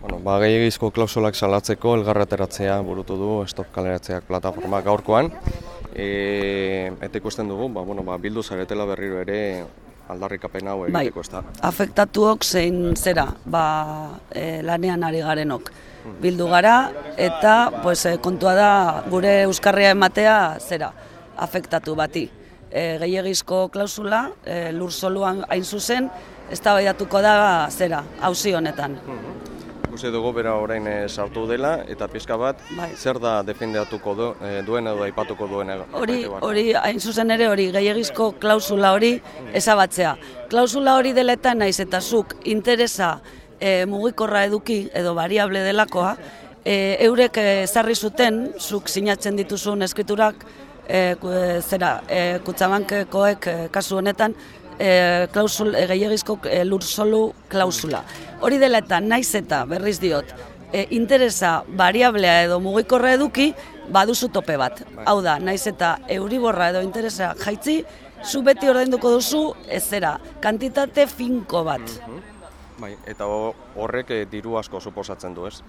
Bueno, ba, gehiagizko klausulak salatzeko elgarrateratzea burutu du Stop Kaleratzeak plataforma gaurkoan. E, eta ikusten dugu, ba, bueno, ba, bildu zaretela berriro ere aldarrikapen hau Bai, egiteko ez da. afektatuok zein zera, ba, e, lanean ari garenok. Bildu gara eta pues, e, kontua da gure euskarria ematea zera, afektatu bati. E, gehiagizko klausula, e, lur soluan hain zuzen, ez da zera, hauzi honetan. Ikusi dugu bera orain eh, sartu dela eta pizka bat Bai. zer da defendatuko du, eh, duen edo aipatuko duen Hori, hori hain zuzen ere hori gehiagizko klausula hori ezabatzea. Klausula hori deletan naiz eta zuk interesa e, mugikorra eduki edo variable delakoa, e, eurek ezarri zuten, zuk sinatzen dituzun eskriturak, e, e, zera, e, kutsabankekoek e, kasu honetan, e, klausul, e, gehiagizko e, lursolu klausula. Hori dela eta naiz eta berriz diot, e, interesa variablea edo mugikorra eduki, baduzu tope bat. Hau da, naiz eta euriborra edo interesa jaitzi, zu beti ordainduko duzu ezera, kantitate finko bat. Bai, eta ho- horrek eh, diru asko suposatzen du, ez?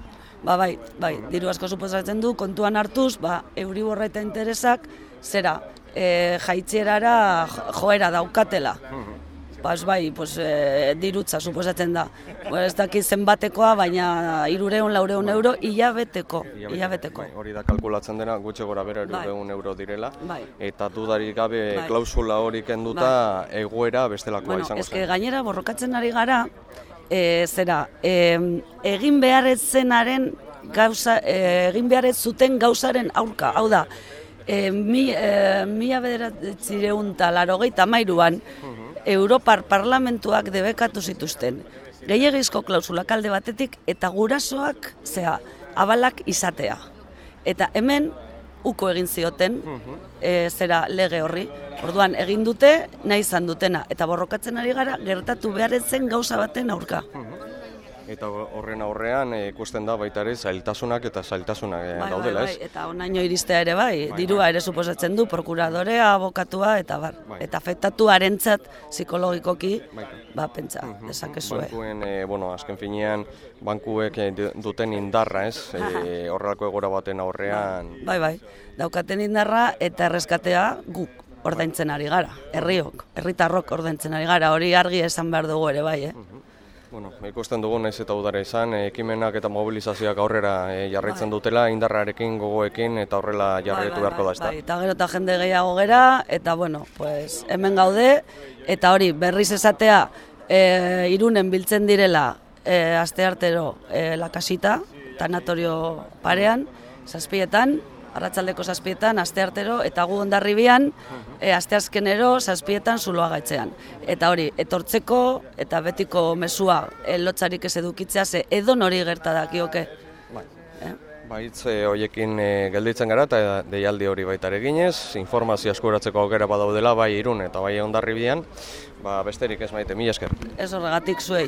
Ba bai, bai, diru asko suposatzen du, kontuan hartuz, ba, euriborra eta interesak, zera, e, jaitzierara jo- joera daukatela. Pas bai, pues, e, dirutza suposatzen da. Ez dakit zenbatekoa, baina irureun, laureun euro, hilabeteko, hilabeteko. Bai, hori da kalkulatzen dena gutxe gora bera Bai. 200 euro direla. Bai. Eta dudarik gabe Bai. klausula hori kenduta egoera bestelakoa Bueno, izango zen. gainera borrokatzen ari gara, e, zera, e, egin behar ez zenaren gauza, e, egin behar ez zuten gauzaren aurka. Hau da, e, mi, e, mila bederatzireun eta larogeita mairuan, Europar parlamentuak debekatu zituzten. Gehiagizko klausulak alde batetik eta gurasoak, zea, abalak izatea. Eta hemen, uko egin zioten, e, zera lege horri. Orduan egin dute nahi izan dutena eta borrokatzen ari gara gertatu behar zen gauza baten aurka. Eta horren aurrean eh, ikusten da baita ere zailtasunak eta zailtasunak eh, daudela, ez? Eta onaino iristea ere bai, dirua ere suposatzen du prokuradorea, abokatua eta bar. Bai. Eta afektatuarentzat psikologikoki Bai. ba pentsa dezakezue. Bankuen, eh, bueno, azken finean, bankuek du- duten indarra, ez? Eh, horrelako egora baten aurrean, Bai, bai. Daukaten indarra eta erreskatea guk ordaintzen ari gara, herriok, herritarrok ordaintzen ari gara, hori argi esan behar dugu ere bai, eh? Bueno, ikusten dugu naiz eta udara izan, eh, ekimenak eta mobilizazioak aurrera eh, jarraitzen dutela, indarrarekin, gogoekin, eta horrela jarraitu beharko da, ez da? Bai, eta gero eta jende gehiago gera, eta bueno, pues, hemen gaude, eta hori berriz esatea, e, irunen biltzen direla e, asteartero e, lakasita, tanatorio parean, zazpietan, arratsaldeko zazpietan, asteartero, eta gu ondarribian, e, asteazkenero zazpietan zuloa gaitzean. Eta hori, etortzeko eta betiko mesua e, lotzarik ez edukitzea, ze edo nori gerta dakioke. Bai. Eh? Baitz e, hoiekin e, gelditzen gara eta deialdi hori baita ere ginez, informazio askuratzeko aukera badaudela bai irun eta bai ondarribian, ba besterik ez maite, mila esker. Ez horregatik zuei.